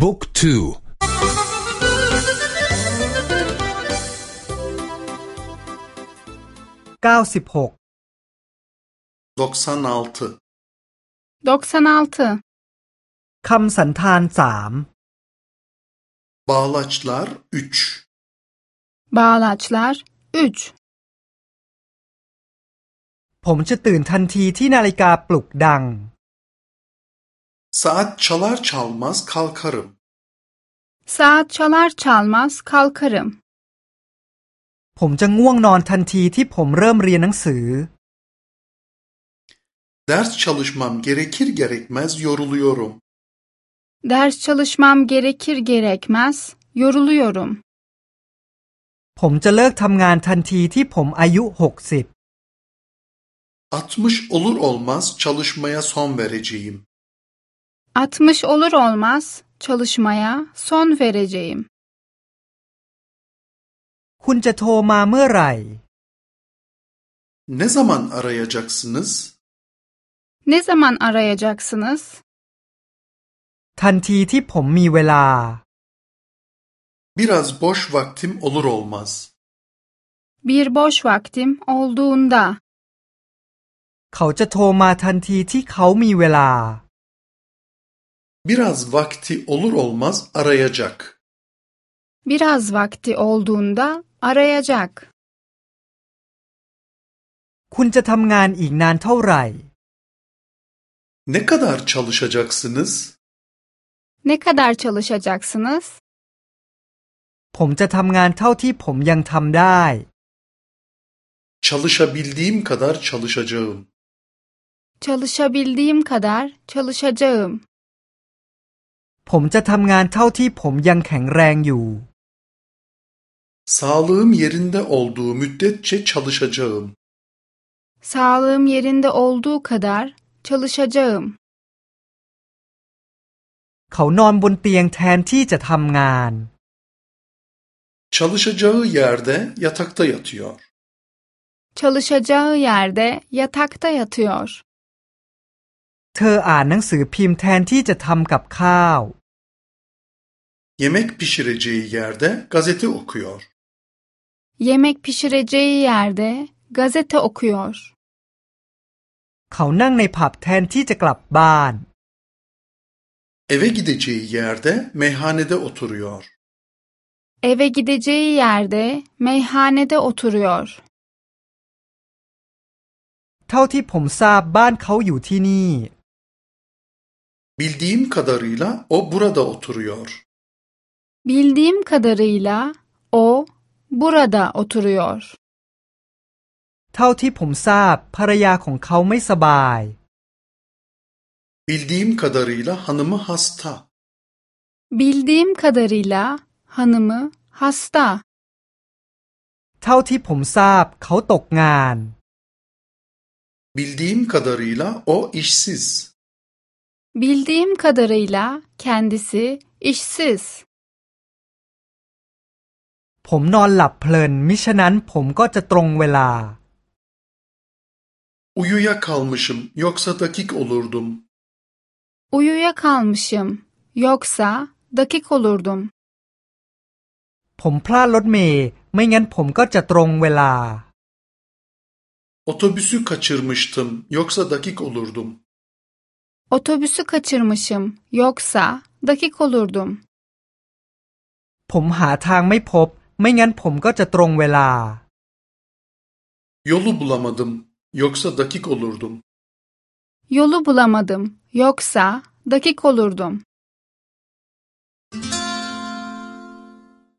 บุ๊กทูเก้าสิบหกดอกซันอัลต์ดอกซันอัลต์คำสันธานสามบาลัชลาร์อุชบาลัชลาร์อุชผมจะตื่นทันทีที่นาฬิกาปลุกดัง Saat çalar çalmaz kalkarım. Saat çalar çalmaz kalkarım. ผมจะง่วงนอนทันทีที่ผมเริ่มเรียนหนังสือ Ders çalışmam gerekir gerekmez yoruluyorum. Ders çalışmam gerekir gerekmez yoruluyorum. ผมจะเลิกทำงานทันทีที่ผมอายุหกสิบ 60 olur olmaz çalışmaya son vereceğim. 60 olur olmaz çalışmaya son vereceğim. คุณจะโทรมาเมื่อไหร่ Ne zaman arayacaksınız? Ne zaman arayacaksınız? ทันทีที่ผมมีเวลา Biraz boş vaktim olur olmaz. Bir boş vaktim olduğunda. เขาจะโทรมาทันทีที่เขามีเวลา Biraz vakti olur olmaz arayacak. Biraz vakti olduğunda arayacak. คุณจะทำงานอีกนานเท่าไหร่ Ne kadar çalışacaksınız? Ne kadar çalışacaksınız? ผมจะทำงานเท่าที่ผมยังทำได้ Çalışabildiğim kadar çalışacağım. Çalışabildiğim kadar çalışacağım. ผมจะทำงานเท่าที่ผมยังแข็งแรงอยู่ Sağlığım yerinde olduğu müddetçe çalışacağım. Sağlığım yerinde olduğu kadar çalışacağım. เขานอนบนเตียงแทนที่จะทำงาน Çalışacağı yerde yatakta yatıyor. Çalışacağı yerde yatakta yatıyor. เธออ่านหนังสือพิมพ์แทนที่จะทำกับข้าว Yemek pişireceği yerde gazete okuyor. Yemek pişireceği yerde gazete okuyor. เขานั่งในผับแทนที่จะกลับบ้าน Eve gideceği yerde meyhanede oturuyor. Eve gideceği yerde meyhanede oturuyor. เท่าที่ผมทราบบ้านเขาอยู่ที่นี่ Bildiğim kadarıyla o burada oturuyor. Bildiğim kadarıyla o burada oturuyor. เท่าที่ผมทราบภรรยาของเขาไม่สบาย Bildiğim kadarıyla hanımı hasta. Bildiğim kadarıyla hanımı hasta. เท่าที่ผมทราบเขาตกงาน Bildiğim kadarıyla o işsiz. Bildiğim kadarıyla kendisi işsiz. ผมนอนหลับเพลินมิฉะนั้นผมก็จะตรงเวลา Uyuyakalmışım yoksa dakik olurdum. Uyuyakalmışım. Yoksa dakik olurdum. ผมพลาดรถเมย์ไม่งั้นผมก็จะตรงเวลา Otobüsü kaçırmıştım yoksa dakik olurdum. Otobüsü kaçırmışım. Yoksa dakik olurdum. ผมหาทางไม่พบ ไม่งั้นผมก็จะตรงเวลา Yolu bulamadım yoksa dakik olurdum. Yolu bulamadım. Yoksa dakik olurdum.